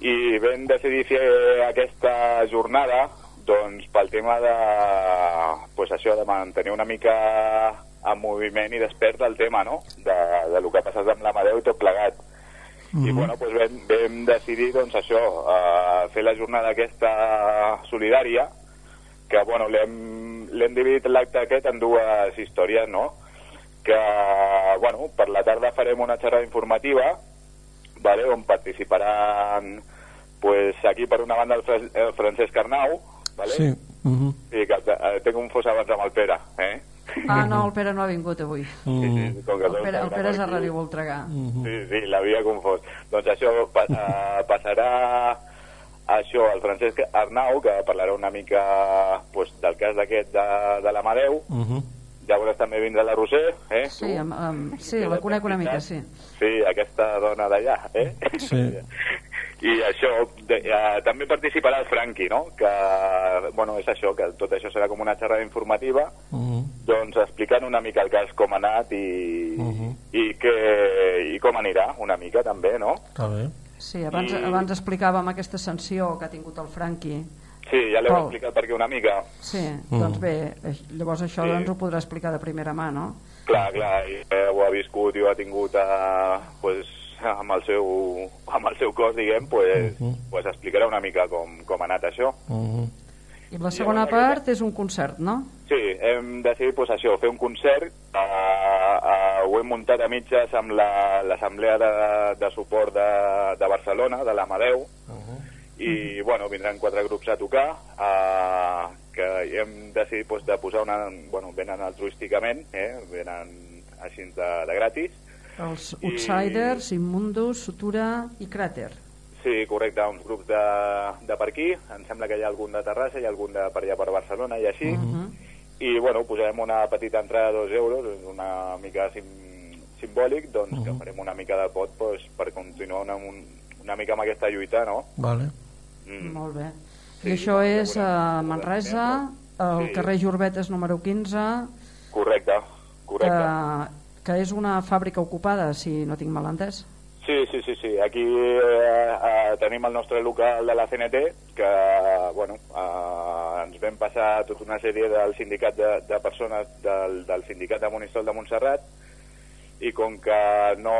i vam decidir fer aquesta jornada doncs pel tema de pues, això de mantenir una mica en moviment i despert del tema, no? De, de lo que ha passat amb l'Amadeu i tot plegat. I bueno, doncs vam, vam decidir doncs això, uh, fer la jornada aquesta solidària que bueno, l'hem dividit l'acte aquest en dues històries, no? Que, bueno, per la tarda farem una xerrada informativa, vale, on participaran pues, aquí per una banda el, Fra el Francesc Arnau, vale? Sí. Mhm. Sí, que eh, tinc un fos abans amb el Pere, eh? Ah, no, el Pere no ha vingut avui. Mhm. Com que El Pere, el Pere és a. Ràdio Voltregà. Sí, sí, l'havia confós. Doncs això pa uh, passarà això al Francesc Arnau, que parlarà una mica pues, del cas d'aquest de, de l'Amadeu. Mhm. Llavors també vindrà la Roser, eh? Sí, amb, amb, sí, la conec una mica, sí. Sí, aquesta dona d'allà, eh? Sí. I això, de, uh, també participarà el Franqui, no? Que, bueno, és això, que tot això serà com una xerrada informativa, Mhm. doncs explicant una mica el cas com ha anat i, Mhm. i, que, i com anirà una mica també, no? Està bé. Sí, abans, I- abans explicàvem aquesta sanció que ha tingut el Franqui. Sí, ja l'heu Pol. explicat per aquí una mica. Sí, Mm. doncs bé, eh, llavors això Sí. doncs, ho podrà explicar de primera mà, no? Clar, clar, i, eh, ho ha viscut i ho ha tingut eh, pues, amb, el seu, amb el seu cos, diguem, pues, Mhm. pues explicarà una mica com, com ha anat això. Mhm. I la segona part és un concert, no? Sí, hem decidit pues, això, fer un concert. Uh, uh, ho hem muntat a mitges amb la- l'Assemblea de, de Suport de, de Barcelona, de l'Amadeu, uh -huh. i bueno, vindran quatre grups a tocar, uh, que hem decidit pues, de posar una... Bueno, venen altruísticament, eh? venen així de, de gratis. Els I- Outsiders, Immundus, Sutura i Cràter. Sí, correcte, uns grups de, de per aquí, em sembla que hi ha algun de Terrassa, hi ha algun de per allà per Barcelona i així, uh -huh. i bueno, posarem una petita entrada de dos euros, una mica sim, simbòlic, doncs uh -huh. que farem una mica de pot pues, per continuar una, un, una mica amb aquesta lluita, no? Vale. Mm. Molt bé. Sí, I això és a Manresa, al Sí. carrer Jorbetes número 15, Correcte, correcte. que, que és una fàbrica ocupada, si no tinc mal entès. Sí, sí, sí, sí. Aquí eh, eh, tenim el nostre local de la CNT, que, bueno, eh, ens vam passar tota una sèrie del sindicat de, de persones del, del sindicat de Monistol de Montserrat, i com que no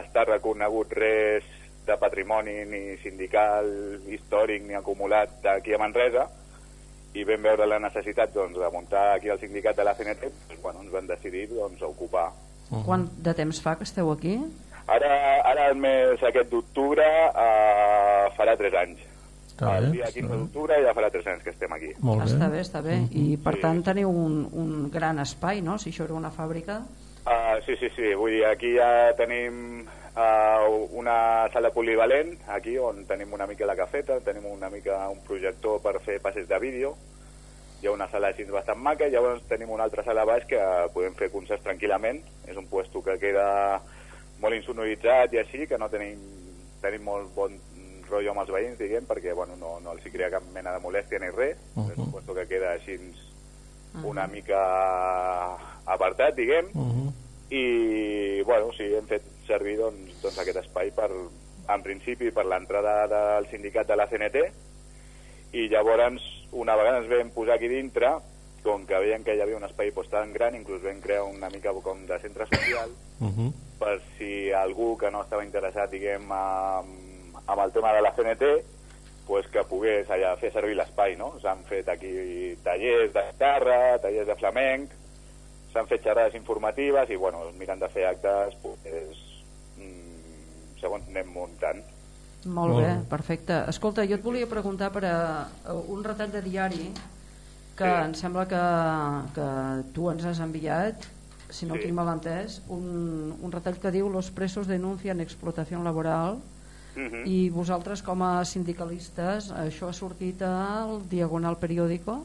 està reconegut res de patrimoni ni sindical, històric ni acumulat aquí a Manresa, i vam veure la necessitat doncs, de muntar aquí el sindicat de la CNT, doncs, bueno, ens van decidir doncs, a ocupar Quant de temps fa que esteu aquí? Ara, ara el mes aquest d'octubre eh, farà 3 anys. Està el dia està 15 bé. d'octubre ja farà 3 anys que estem aquí. Molt bé. Està bé, està bé. I per tant teniu un, un gran espai, no? Si això era una fàbrica. Uh, sí, sí, sí. Vull dir, aquí ja tenim uh, una sala polivalent, aquí on tenim una mica la cafeta, tenim una mica un projector per fer passes de vídeo, hi ha una sala així bastant maca, llavors tenim una altra sala baix que podem fer concerts tranquil·lament, és un puesto que queda molt insonoritzat i així, que no tenim, tenim molt bon rotllo amb els veïns, diguem, perquè bueno, no, no els hi crea cap mena de molèstia ni res, és un puesto que queda així una mica apartat, diguem, Uh -huh. i bueno, sí, hem fet servir doncs, doncs aquest espai per, en principi per l'entrada del sindicat de la CNT i llavors una vegada ens vam posar aquí dintre com que veiem que hi havia un espai pues, tan gran inclús vam crear una mica com de centre social Uh -huh. per si algú que no estava interessat diguem amb, amb el tema de la CNT pues, que pogués allà fer servir l'espai no? s'han fet aquí tallers de guitarra tallers de flamenc s'han fet xerrades informatives i bueno, mirant de fer actes pues, mm, segons anem muntant Molt, bé, perfecte. Escolta, jo et volia preguntar per a, a un retall de diari que Sí. em sembla que, que tu ens has enviat, si no Sí. tinc mal entès, un, un retall que diu Los presos denuncian explotació laboral Mhm. i vosaltres com a sindicalistes això ha sortit al Diagonal Periódico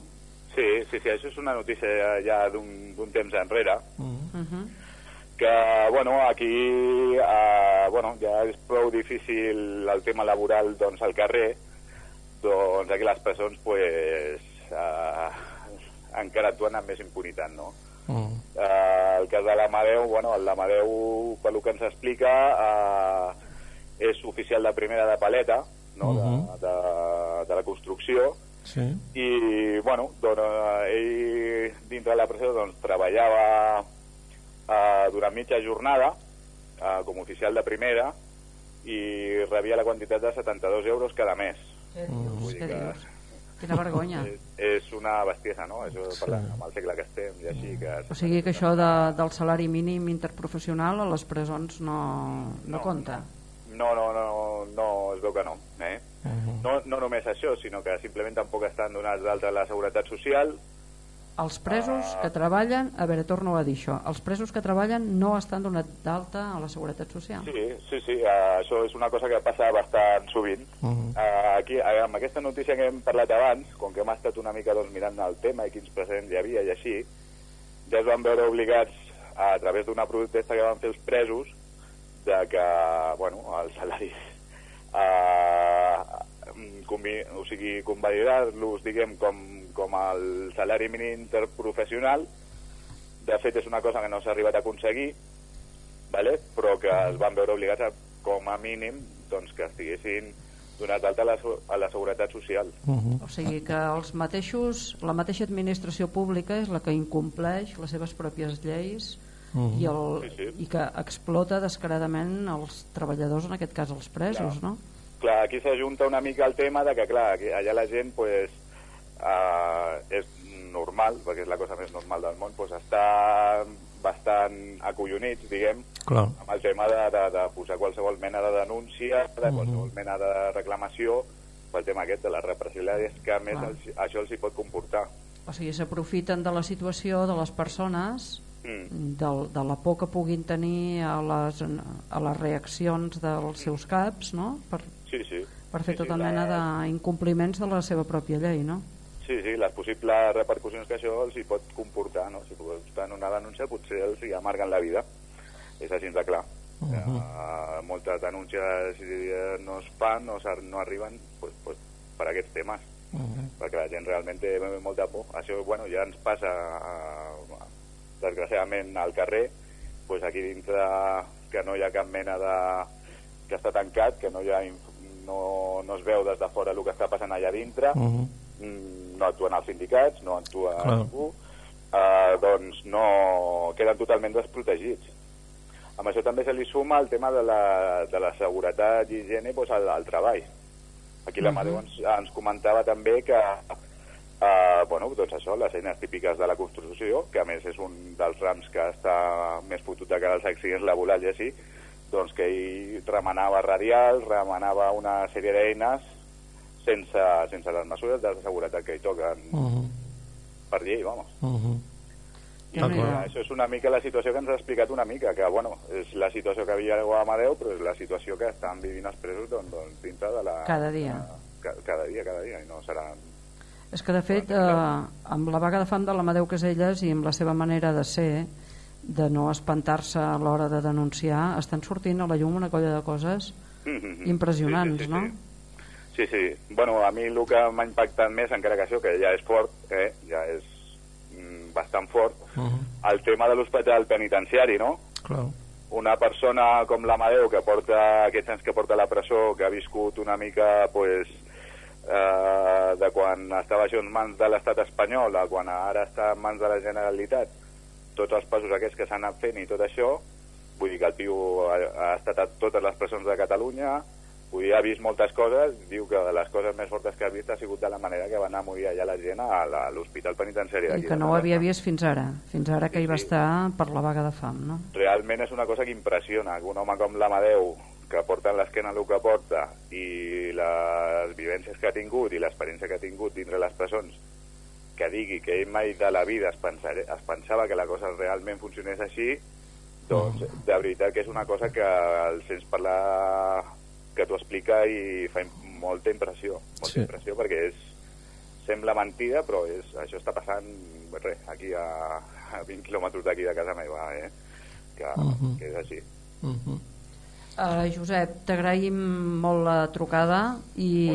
Sí, sí, sí, això és una notícia ja d'un d'un temps enrere, Uh -huh. uh -huh. que, bueno, aquí, eh, bueno, ja és prou difícil el tema laboral, doncs, al carrer, doncs aquí les presons, pues, eh, encara actuen amb més impunitat, no? -huh. Eh, el cas de l'Amadeu, bueno, el l'Amadeu, pel que ens explica, eh, és oficial de primera de paleta, no?, Mhm. de, de, de la construcció, Sí. i bueno, doncs, ell dintre de la presó doncs, treballava eh, durant mitja jornada eh, com a oficial de primera i rebia la quantitat de 72 euros cada mes Mm. dius? dir que-? Quina vergonya. és, és una bestiesa no? això Sí. parlant amb el segle que estem i així que O sigui que això de, del salari mínim interprofessional a les presons no, no, No, compta. no, no, no, no, es veu que no eh? Uh -huh. no, no només això, sinó que simplement tampoc estan donats d'alta a la Seguretat Social Els presos que treballen, a veure, torno a dir això, els presos que treballen no estan donats d'alta a la Seguretat Social. Sí, sí, sí, uh, això és una cosa que passa bastant sovint. Uh -huh. Uh, aquí, uh, amb aquesta notícia que hem parlat abans, com que hem estat una mica doncs, mirant el tema i quins presents hi havia i així, ja es van veure obligats, a través d'una protesta que van fer els presos, de que, bueno, els salaris uh, convi, o sigui, convalidar-los, diguem, com, com el salari mínim interprofessional, de fet és una cosa que no s'ha arribat a aconseguir, vale? però que es van veure obligats a, com a mínim doncs, que estiguessin donats d'alta a, la, a la Seguretat Social. Uh -huh. O sigui que els mateixos, la mateixa administració pública és la que incompleix les seves pròpies lleis Mhm. i, el, Sí, sí. i que explota descaradament els treballadors, en aquest cas els presos, Clar. no? Clar, aquí s'ajunta una mica el tema de que, clar, allà la gent, pues, eh, és normal, perquè és la cosa més normal del món, doncs està bastant acollonits, diguem, Clar. amb el tema de, de, de posar qualsevol mena de denúncia, de qualsevol mena de reclamació, pel tema aquest de les represaliades que a més Clar. els, això els hi pot comportar. o sigui, s'aprofiten de la situació de les persones Mm. del, de la por que puguin tenir a les, a les reaccions dels seus caps no? per, Sí, sí. per fer Sí, sí, tota la- mena d'incompliments de la seva pròpia llei no? Sí, sí, les possibles repercussions que això els hi pot comportar, no? Si porten una denúncia potser els hi amarguen la vida. És així de clar. Uh -huh. moltes denúncies no es fan, no, no arriben pues, pues, per aquests temes. Uh -huh. Perquè la gent realment té molta por. Això, bueno, ja ens passa, eh, desgraciadament, al carrer, pues aquí dintre que no hi ha cap mena de... que està tancat, que no hi ha no, no es veu des de fora el que està passant allà dintre, Uh -huh. No actuen els sindicats, no actua Clar. ningú, eh, doncs no queden totalment desprotegits. Amb això també se li suma el tema de la, de la seguretat i higiene doncs, al, al treball. Aquí l'Amadeu Mhm. ens, ens comentava també que eh, bueno, doncs això, les eines típiques de la construcció, que a més és un dels rams que està més fotut de cara als accidents laborals i així, doncs que ell remenava radials, remenava una sèrie d'eines sense, sense les mesures de seguretat que hi toquen Uh -huh. per llei, vamos. Uh -huh. D'acord. Això és una mica la situació que ens ha explicat una mica, que bueno, és la situació que havia a Amadeu, però és la situació que estan vivint els presos doncs, doncs, dintre de la... Cada dia. Ca, cada dia, cada dia, i no seran... És que de fet, eh, amb la vaga de fam de l'Amadeu Caselles i amb la seva manera de ser, de no espantar-se a l'hora de denunciar, estan sortint a la llum una colla de coses impressionants, Sí, sí, sí, no? Sí, sí. Bueno, a mi el que m'ha impactat més, encara que això, que ja és fort, eh, ja és mm, bastant fort, Uh -huh. el tema de l'hospital penitenciari, no? Clar. una persona com l'Amadeu que porta aquests anys que porta la presó, que ha viscut una mica pues, eh, de quan estava això en mans de l'estat espanyol a quan ara està en mans de la Generalitat, tots els passos aquests que s'han anat fent i tot això, vull dir que el tio ha, ha estat a totes les presons de Catalunya, vull dir, ha vist moltes coses, diu que de les coses més fortes que ha vist ha sigut de la manera que va anar a morir allà la gent a l'hospital penitenciari I que no ho havia vist fins ara, fins ara que hi va estar per la vaga de fam, no? realment és una cosa que impressiona que un home com l'Amadeu que porta en l'esquena el que porta i les vivències que ha tingut i l'experiència que ha tingut dintre les presons que digui que ell mai de la vida es, pensare, es pensava que la cosa realment funcionés així doncs de veritat que és una cosa que el sents parlar que t'ho explica i fa molta impressió molta Sí. impressió perquè és sembla mentida però és, això està passant res, aquí a, a 20 quilòmetres d'aquí de casa meva eh? que, Mhm. que és així Uh -huh. Uh, Josep, t'agraïm molt la trucada i,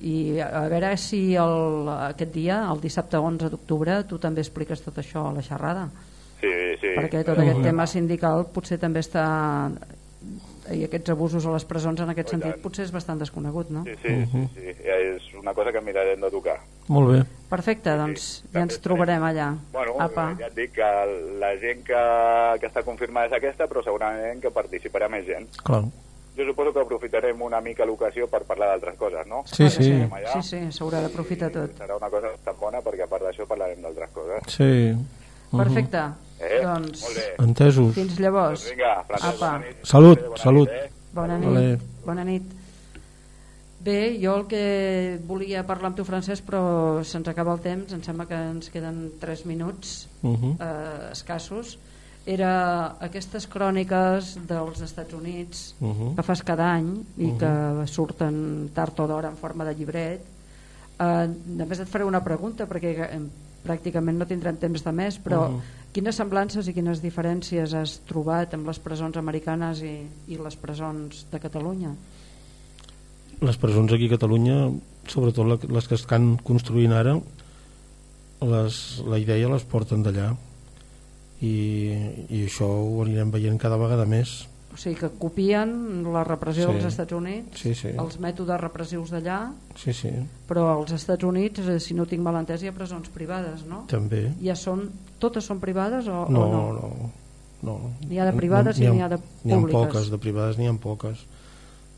i a veure si el, aquest dia, el dissabte 11 d'octubre, tu també expliques tot això a la xerrada. sí, sí. perquè tot aquest tema sindical potser també està i aquests abusos a les presons en aquest Oh, sentit tant. potser és bastant desconegut, no? Sí, sí, sí, sí. És una cosa que mirarem de tocar. Molt bé. Perfecte, doncs ja ens trobarem allà. Bueno, Apa. ja et dic que la gent que, que està confirmada és aquesta, però segurament que participarà més gent. Clar. Jo suposo que aprofitarem una mica l'ocasió per parlar d'altres coses, no? Sí, sí. Allà. Sí, sí, s'haurà d'aprofitar tot. Serà una cosa tan bona perquè a part d'això parlarem d'altres coses. Sí. Uh -huh. Perfecte. Eh? Doncs. Entesos. fins llavors. Doncs vinga, Francesc, Apa. bona nit. Salut, Bona nit, salut. eh? Bona Vale. nit. Bona nit. Bé, jo el que volia parlar amb tu, Francesc, però se'ns acaba el temps, em sembla que ens queden 3 minuts Uh -huh. eh, escassos, era aquestes cròniques dels Estats Units Uh -huh. que fas cada any i Uh-huh. que surten tard o d'hora en forma de llibret. Eh, només et faré una pregunta perquè eh, pràcticament no tindrem temps de més, però Uh-huh. Quines semblances i quines diferències has trobat amb les presons americanes i, i les presons de Catalunya? les presons aquí a Catalunya sobretot les que estan construint ara les, la idea les porten d'allà i, i això ho anirem veient cada vegada més O sigui que copien la repressió Sí. dels Estats Units, Sí, sí. els mètodes repressius d'allà, sí, sí, però als Estats Units, eh, si no tinc mal entès, hi ha presons privades, no? també Ja són, totes són privades o, no, o no? no, no. N'hi ha de privades i n'hi ha de n'hi ha públiques. poques, de privades n'hi ha poques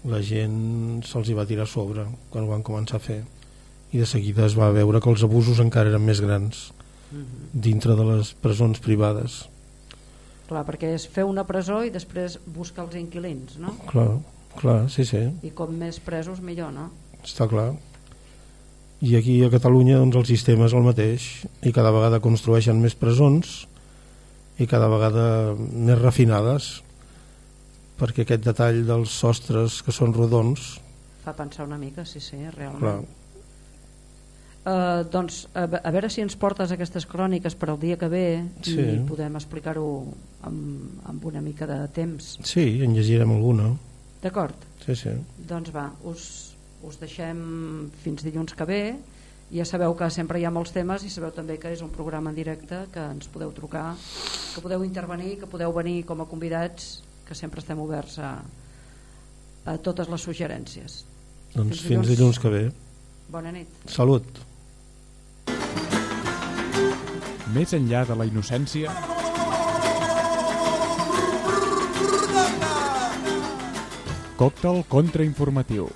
la gent se'ls hi va tirar a sobre quan ho van començar a fer i de seguida es va veure que els abusos encara eren més grans Mhm. dintre de les presons privades Clar, perquè és fer una presó i després buscar els inquilins, no? clar, clar, sí, sí I com més presos millor, no? està clar i aquí a Catalunya doncs, el sistema és el mateix i cada vegada construeixen més presons i cada vegada més refinades perquè aquest detall dels sostres que són rodons Fa pensar una mica, sí, sí, realment. clar, Uh, doncs a, a veure si ens portes aquestes cròniques per al dia que ve Sí. i podem explicar-ho amb, amb una mica de temps. Sí, en llegirem alguna. D'acord? sí, sí. Doncs va, us, us deixem fins dilluns que ve. Ja sabeu que sempre hi ha molts temes i sabeu també que és un programa en directe que ens podeu trucar que podeu intervenir, que podeu venir com a convidats que sempre estem oberts a, a totes les suggerències. Doncs fins dilluns que ve. Bona nit. Salut Més enllà de la innocència, còctel contrainformatiu.